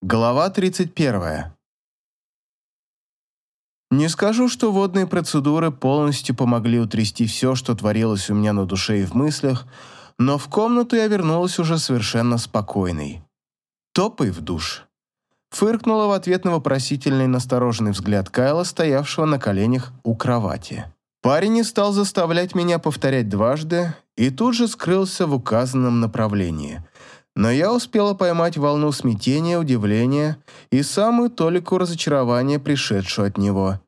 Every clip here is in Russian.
Глава 31. Не скажу, что водные процедуры полностью помогли утрясти все, что творилось у меня на душе и в мыслях, но в комнату я вернулась уже совершенно спокойной. Топай в душ. Фыркнула в ответ на вопросительный настороженный взгляд Кайла, стоявшего на коленях у кровати. Парень не стал заставлять меня повторять дважды и тут же скрылся в указанном направлении – но я успела поймать волну смятения, удивления и самую толику разочарования, пришедшую от него.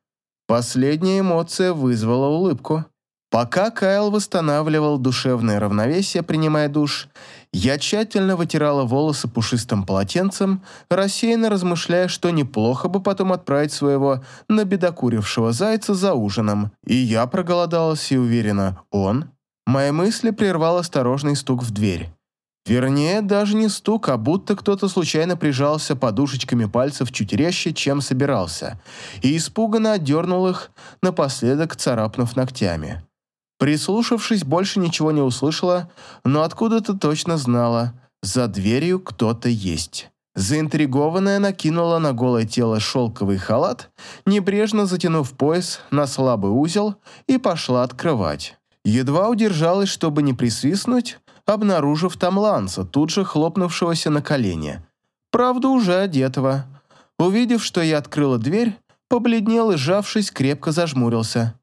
Последняя эмоция вызвала улыбку. Пока Кайл восстанавливал душевное равновесие, принимая душ, я тщательно вытирала волосы пушистым полотенцем, рассеянно размышляя, что неплохо бы потом отправить своего набедокурившего зайца за ужином. И я проголодалась и уверена, он. Мои мысли прервал осторожный стук в дверь. Вернее, даже не стук, а будто кто-то случайно прижался подушечками пальцев чуть резче, чем собирался, и испуганно отдернул их, напоследок царапнув ногтями. Прислушавшись, больше ничего не услышала, но откуда-то точно знала, за дверью кто-то есть. Заинтригованная накинула на голое тело шелковый халат, небрежно затянув пояс на слабый узел и пошла открывать. Едва удержалась, чтобы не присвистнуть, обнаружив там Ланса, тут же хлопнувшегося на колени. Правда, уже одетого. Увидев, что я открыла дверь, побледнел и, сжавшись, крепко зажмурился.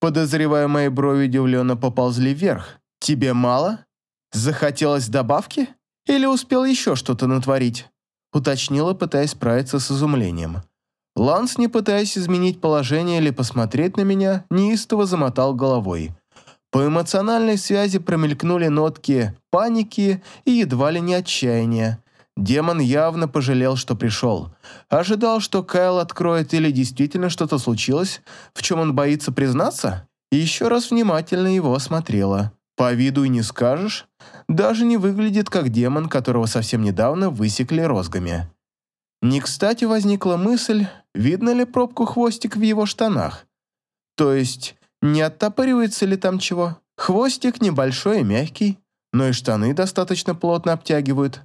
Подозревая, мои брови удивленно поползли вверх. «Тебе мало? Захотелось добавки? Или успел еще что-то натворить?» Уточнила, пытаясь справиться с изумлением. Ланс, не пытаясь изменить положение или посмотреть на меня, неистово замотал головой – по эмоциональной связи промелькнули нотки паники и едва ли не отчаяния. Демон явно пожалел, что пришел. Ожидал, что Кайл откроет или действительно что-то случилось, в чем он боится признаться, и еще раз внимательно его осмотрела. По виду и не скажешь, даже не выглядит как демон, которого совсем недавно высекли розгами. Не кстати возникла мысль, видно ли пробку хвостик в его штанах. То есть не оттопыривается ли там чего? Хвостик небольшой и мягкий, но и штаны достаточно плотно обтягивают.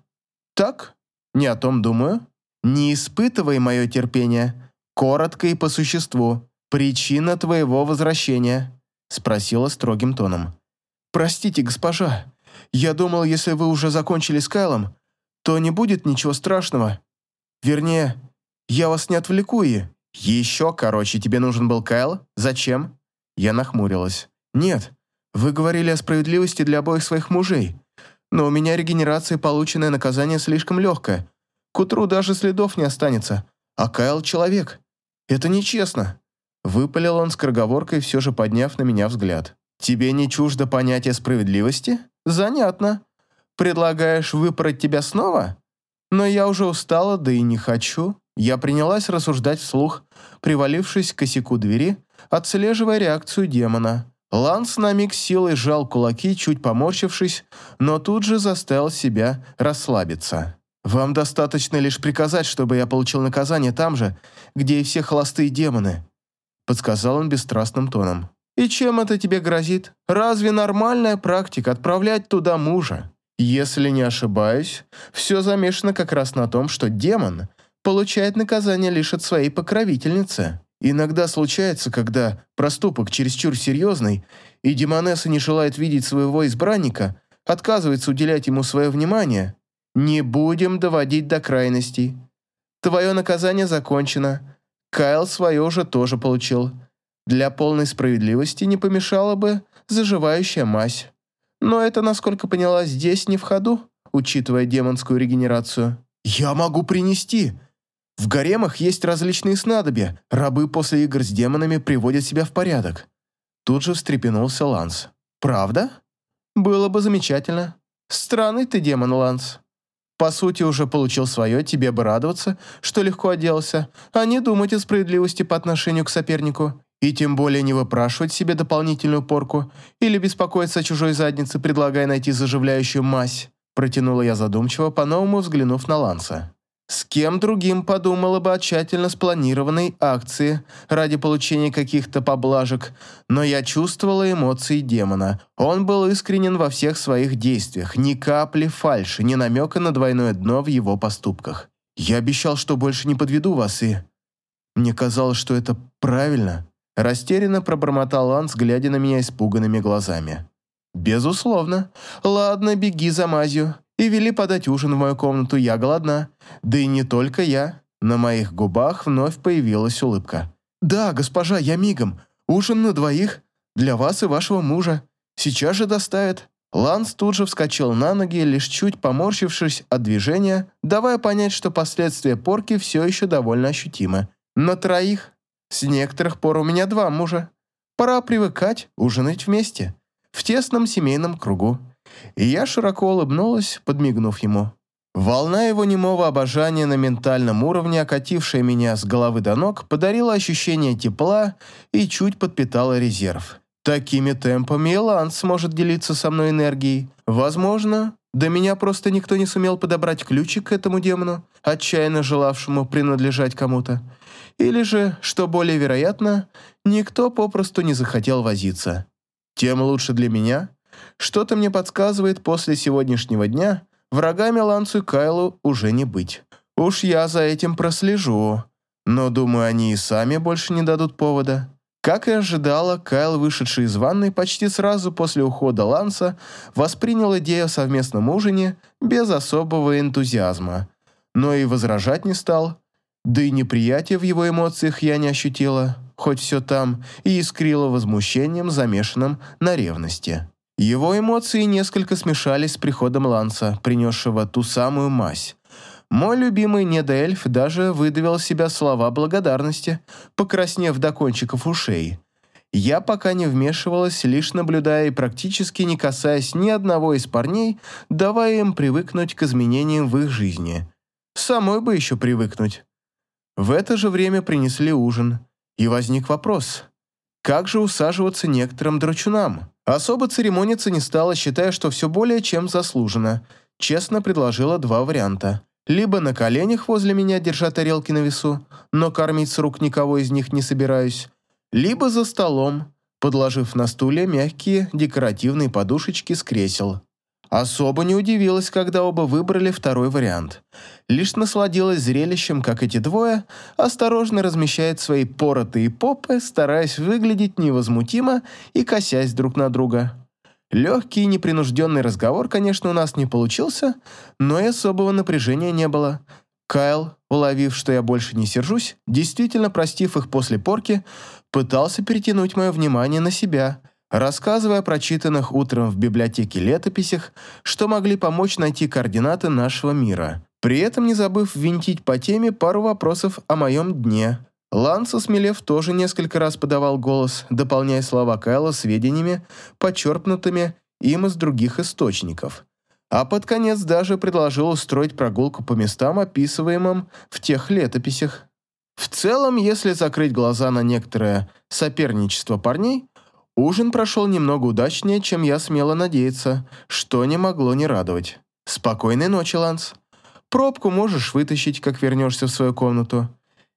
Так? Не о том думаю. Не испытывай мое терпение. Коротко и по существу. Причина твоего возвращения?» Спросила строгим тоном. «Простите, госпожа. Я думал, если вы уже закончили с Кайлом, то не будет ничего страшного. Вернее, я вас не отвлеку и...» «Еще короче, тебе нужен был Кайл? Зачем?» Я нахмурилась. «Нет, вы говорили о справедливости для обоих своих мужей, но у меня регенерация полученное наказание слишком легкое. К утру даже следов не останется, а Кайл — человек. Это нечестно». Выпалил он скороговоркой, все же подняв на меня взгляд. «Тебе не чуждо понятие справедливости? Занятно. Предлагаешь выпороть тебя снова? Но я уже устала, да и не хочу». Я принялась рассуждать вслух, привалившись к косяку двери, отслеживая реакцию демона. Ланс на миг силой сжал кулаки, чуть поморщившись, но тут же заставил себя расслабиться. «Вам достаточно лишь приказать, чтобы я получил наказание там же, где и все холостые демоны», подсказал он бесстрастным тоном. «И чем это тебе грозит? Разве нормальная практика отправлять туда мужа? Если не ошибаюсь, все замешано как раз на том, что демон получает наказание лишь от своей покровительницы. Иногда случается, когда проступок чересчур серьезный, и демонесса не желает видеть своего избранника, отказывается уделять ему свое внимание. Не будем доводить до крайностей. Твое наказание закончено. Кайл свое уже тоже получил. Для полной справедливости не помешала бы заживающая мазь. Но это, насколько поняла, здесь не в ходу, учитывая демонскую регенерацию. «Я могу принести!» В гаремах есть различные снадобья. Рабы после игр с демонами приводят себя в порядок. Тут же встрепенулся Ланс. Правда? Было бы замечательно. Странный ты демон, Ланс. По сути, уже получил свое, тебе бы радоваться, что легко оделся, а не думать о справедливости по отношению к сопернику. И тем более не выпрашивать себе дополнительную порку или беспокоиться о чужой заднице, предлагая найти заживляющую мазь. Протянула я задумчиво, по-новому взглянув на Ланса. С кем другим подумала бы о тщательно спланированной акции ради получения каких-то поблажек, но я чувствовала эмоции демона. Он был искренен во всех своих действиях, ни капли фальши, ни намека на двойное дно в его поступках. Я обещал, что больше не подведу вас, и... Мне казалось, что это правильно. Растерянно пробормотал Ланс, глядя на меня испуганными глазами. «Безусловно. Ладно, беги за мазью. И вели подать ужин в мою комнату, я голодна. Да и не только я». На моих губах вновь появилась улыбка. «Да, госпожа, я мигом. Ужин на двоих. Для вас и вашего мужа. Сейчас же доставят». Ланс тут же вскочил на ноги, лишь чуть поморщившись от движения, давая понять, что последствия порки все еще довольно ощутимы. «На троих. С некоторых пор у меня два мужа. Пора привыкать, ужинать вместе. В тесном семейном кругу». И я широко улыбнулась, подмигнув ему. Волна его немого обожания на ментальном уровне, окатившая меня с головы до ног, подарила ощущение тепла и чуть подпитала резерв. Такими темпами Илан сможет делиться со мной энергией. Возможно, до меня просто никто не сумел подобрать ключик к этому демону, отчаянно желавшему принадлежать кому-то. Или же, что более вероятно, никто попросту не захотел возиться. Тем лучше для меня. Что-то мне подсказывает, после сегодняшнего дня врагами Лансу и Кайлу уже не быть. Уж я за этим прослежу. Но, думаю, они и сами больше не дадут повода. Как и ожидала, Кайл, вышедший из ванной почти сразу после ухода Ланса, воспринял идею о совместном ужине без особого энтузиазма, но и возражать не стал, да и неприятия в его эмоциях я не ощутила, хоть все там и искрило возмущением, замешанным на ревности. Его эмоции несколько смешались с приходом Ланса, принесшего ту самую мазь, мой любимый недоэльф даже выдавил себя слова благодарности, покраснев до кончиков ушей. Я пока не вмешивалась, лишь наблюдая и практически не касаясь ни одного из парней, давая им привыкнуть к изменениям в их жизни. Самой бы еще привыкнуть. В это же время принесли ужин, и возник вопрос. Как же усаживаться некоторым драчунам? Особо церемониться не стала, считая, что все более чем заслужено. Честно предложила два варианта. Либо на коленях возле меня, держа тарелки на весу, но кормить с рук никого из них не собираюсь, либо за столом, подложив на стуле мягкие декоративные подушечки с кресел. Особо не удивилась, когда оба выбрали второй вариант. Лишь насладилась зрелищем, как эти двое осторожно размещают свои поротые попы, стараясь выглядеть невозмутимо и косясь друг на друга. Легкий и непринужденный разговор, конечно, у нас не получился, но и особого напряжения не было. Кайл, уловив, что я больше не сержусь, действительно простив их после порки, пытался перетянуть мое внимание на себя, рассказывая о прочитанных утром в библиотеке летописях, что могли помочь найти координаты нашего мира, при этом не забыв винтить по теме пару вопросов о моем дне. Ланс, осмелев, тоже несколько раз подавал голос, дополняя слова Кайла сведениями, подчерпнутыми им из других источников. А под конец даже предложил устроить прогулку по местам, описываемым в тех летописях. В целом, если закрыть глаза на некоторое соперничество парней, ужин прошел немного удачнее, чем я смела надеяться, что не могло не радовать. Спокойной ночи, Ланс. Пробку можешь вытащить, как вернешься в свою комнату.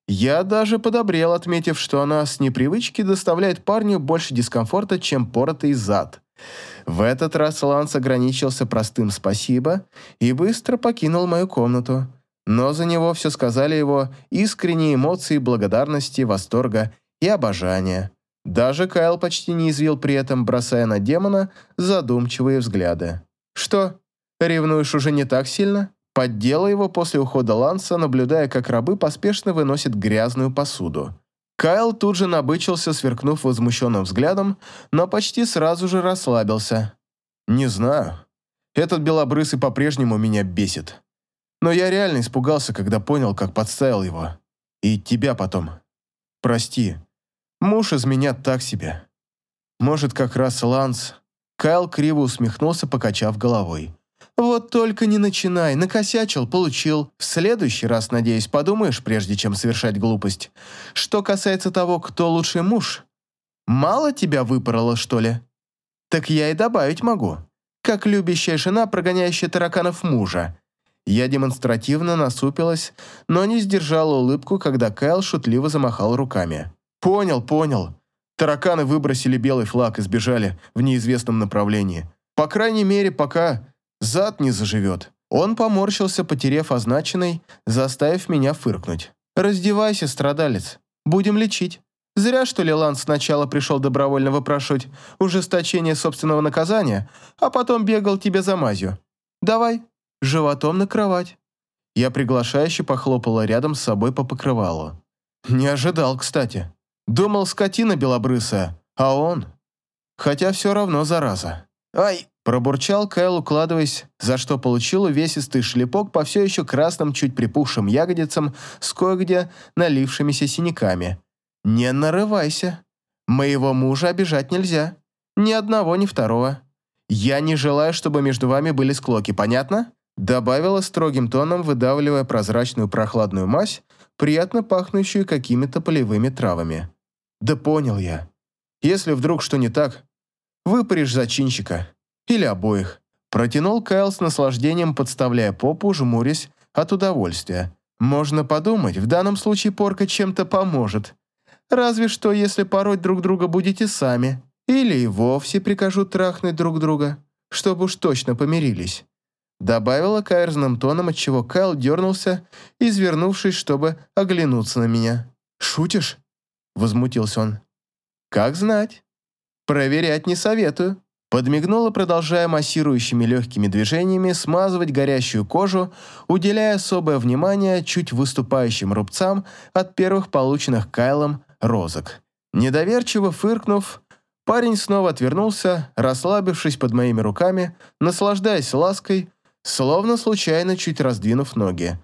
Я даже подобрел, отметив, что она с непривычки доставляет парню больше дискомфорта, чем поротый зад. В этот раз Ланс ограничился простым «спасибо» и быстро покинул мою комнату. Но за него все сказали его искренние эмоции благодарности, восторга и обожания. Даже Кайл почти не извил при этом, бросая на демона задумчивые взгляды. «Что, ревнуешь уже не так сильно?» Поддела его после ухода Ланса, наблюдая, как рабы поспешно выносят грязную посуду. Кайл тут же набычился, сверкнув возмущенным взглядом, но почти сразу же расслабился. «Не знаю. Этот белобрысый по-прежнему меня бесит. Но я реально испугался, когда понял, как подставил его. И тебя потом. Прости. Муж из меня так себе. Может, как раз Ланс...» Кайл криво усмехнулся, покачав головой. Вот только не начинай, накосячил, получил. В следующий раз, надеюсь, подумаешь, прежде чем совершать глупость. Что касается того, кто лучший муж, мало тебя выпорола, что ли? Так я и добавить могу. Как любящая жена, прогоняющая тараканов мужа. Я демонстративно насупилась, но не сдержала улыбку, когда Кайл шутливо замахал руками. «Понял, понял. Тараканы выбросили белый флаг и сбежали в неизвестном направлении. По крайней мере, пока Зад не заживет. Он поморщился, потерев означенный, заставив меня фыркнуть. «Раздевайся, страдалец. Будем лечить. Зря, что ли, Ланс сначала пришел добровольно выпрашивать ужесточение собственного наказания, а потом бегал тебе за мазью. Давай, животом на кровать». Я приглашающе похлопала рядом с собой по покрывалу. Не ожидал, кстати. Думал, скотина белобрысая, а он... Хотя все равно зараза. «Ай!» – пробурчал Кайл, укладываясь, за что получил увесистый шлепок по все еще красным, чуть припухшим ягодицам с кое-где налившимися синяками. «Не нарывайся. Моего мужа обижать нельзя. Ни одного, ни второго. Я не желаю, чтобы между вами были склоки, понятно?» Добавила строгим тоном, выдавливая прозрачную прохладную мазь, приятно пахнущую какими-то полевыми травами. «Да понял я. Если вдруг что не так, выпаришь зачинщика. Или обоих». Протянул Кайл с наслаждением, подставляя попу, жмурясь от удовольствия. «Можно подумать, в данном случае порка чем-то поможет. Разве что, если пороть друг друга будете сами. Или и вовсе прикажу трахнуть друг друга, чтобы уж точно помирились». Добавила каэрзным тоном, отчего Кайл дернулся, извернувшись, чтобы оглянуться на меня. «Шутишь?» – возмутился он. «Как знать. Проверять не советую». Подмигнула, продолжая массирующими легкими движениями смазывать горящую кожу, уделяя особое внимание чуть выступающим рубцам от первых полученных Кайлом розок. Недоверчиво фыркнув, парень снова отвернулся, расслабившись под моими руками, наслаждаясь лаской, словно случайно чуть раздвинув ноги.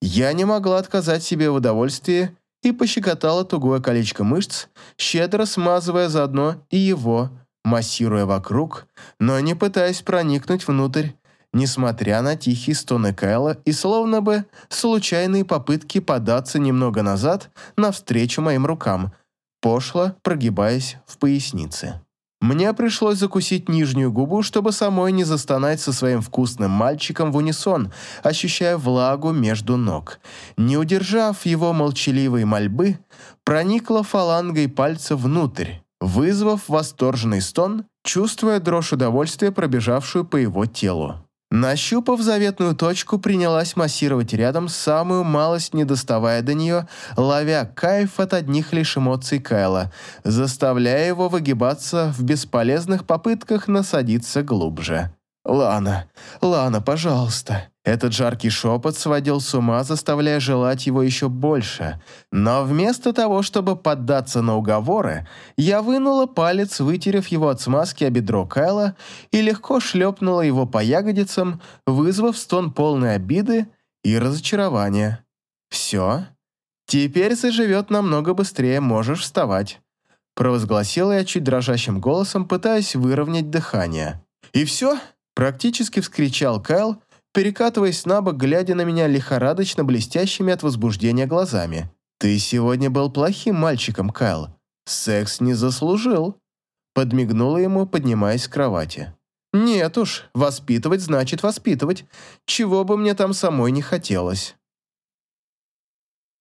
Я не могла отказать себе в удовольствии и пощекотала тугое колечко мышц, щедро смазывая заодно и его, массируя вокруг, но не пытаясь проникнуть внутрь, несмотря на тихие стоны Кайла и словно бы случайные попытки податься немного назад навстречу моим рукам, пошло прогибаясь в пояснице. Мне пришлось закусить нижнюю губу, чтобы самой не застонать со своим вкусным мальчиком в унисон, ощущая влагу между ног. Не удержав его молчаливой мольбы, проникла фалангой пальца внутрь, вызвав восторженный стон, чувствуя дрожь удовольствия, пробежавшую по его телу. Нащупав заветную точку, принялась массировать рядом, самую малость не доставая до нее, ловя кайф от одних лишь эмоций Кайла, заставляя его выгибаться в бесполезных попытках насадиться глубже. «Лана, Лана, пожалуйста». Этот жаркий шепот сводил с ума, заставляя желать его еще больше. Но вместо того, чтобы поддаться на уговоры, я вынула палец, вытерев его от смазки о бедро Кайла и легко шлепнула его по ягодицам, вызвав стон полной обиды и разочарования. «Все. Теперь заживет намного быстрее, можешь вставать», провозгласила я чуть дрожащим голосом, пытаясь выровнять дыхание. «И все?» Практически вскричал Кайл, перекатываясь на бок, глядя на меня лихорадочно блестящими от возбуждения глазами. «Ты сегодня был плохим мальчиком, Кайл. Секс не заслужил». Подмигнула ему, поднимаясь с кровати. «Нет уж, воспитывать значит воспитывать, чего бы мне там самой не хотелось».